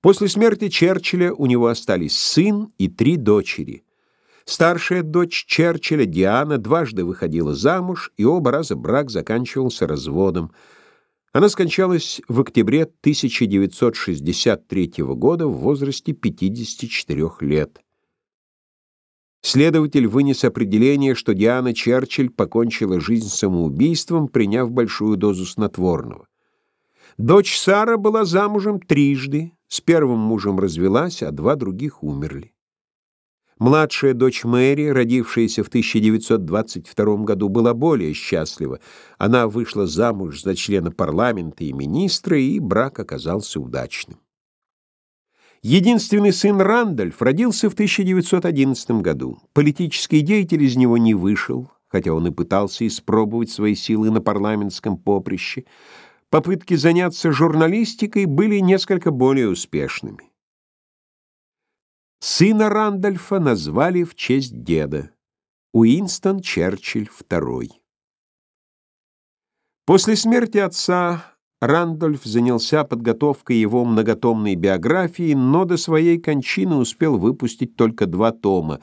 После смерти Черчилля у него остались сын и три дочери. Старшая дочь Черчилля, Диана, дважды выходила замуж, и оба раза брак заканчивался разводом. Она скончалась в октябре 1963 года в возрасте 54 лет. Следователь вынес определение, что Диана Черчилль покончила жизнь самоубийством, приняв большую дозу снотворного. Дочь Сара была замужем трижды, с первым мужем развелась, а два других умерли. Младшая дочь Мэри, родившаяся в 1922 году, была более счастлива. Она вышла замуж за члена парламента и министра, и брак оказался удачным. Единственный сын Рандольф родился в 1911 году. Политический деятель из него не вышел, хотя он и пытался испробовать свои силы на парламентском поприще. Попытки заняться журналистикой были несколько более успешными. Сына Рандольфа назвали в честь деда Уинстон Черчилль II. После смерти отца Рандольф занялся подготовкой его многотомной биографии, но до своей кончины успел выпустить только два тома.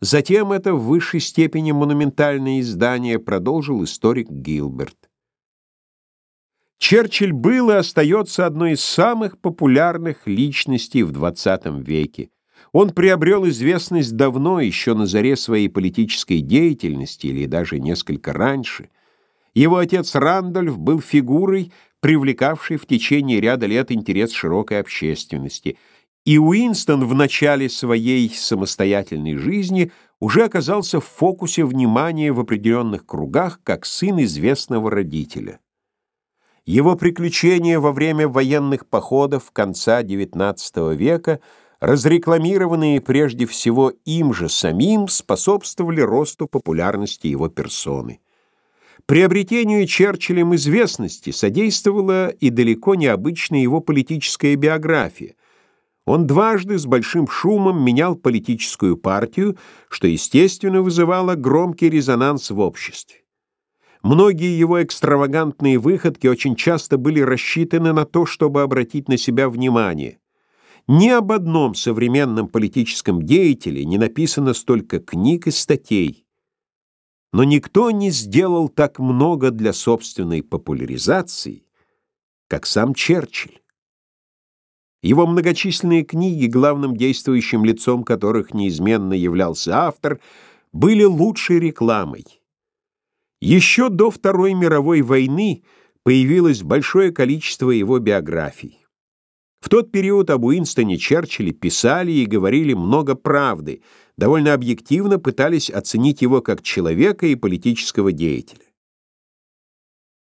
Затем это в высшей степени монументальное издание продолжил историк Гилберт. Черчилль был и остается одной из самых популярных личностей в XX веке. Он приобрел известность давно, еще на заре своей политической деятельности, или даже несколько раньше. Его отец Рандольф был фигурой, привлекавшей в течение ряда лет интерес широкой общественности. И Уинстон в начале своей самостоятельной жизни уже оказался в фокусе внимания в определенных кругах как сын известного родителя. Его приключения во время военных походов конца XIX века – разрекламированные прежде всего им же самим, способствовали росту популярности его персоны. Приобретению Черчиллем известности содействовала и далеко необычная его политическая биография. Он дважды с большим шумом менял политическую партию, что, естественно, вызывало громкий резонанс в обществе. Многие его экстравагантные выходки очень часто были рассчитаны на то, чтобы обратить на себя внимание. Ни об одном современном политическом деятеле не написано столько книг и статей. Но никто не сделал так много для собственной популяризации, как сам Черчилль. Его многочисленные книги, главным действующим лицом которых неизменно являлся автор, были лучшей рекламой. Еще до Второй мировой войны появилось большое количество его биографий. В тот период об Уинстоне Черчилле писали и говорили много правды, довольно объективно пытались оценить его как человека и политического деятеля.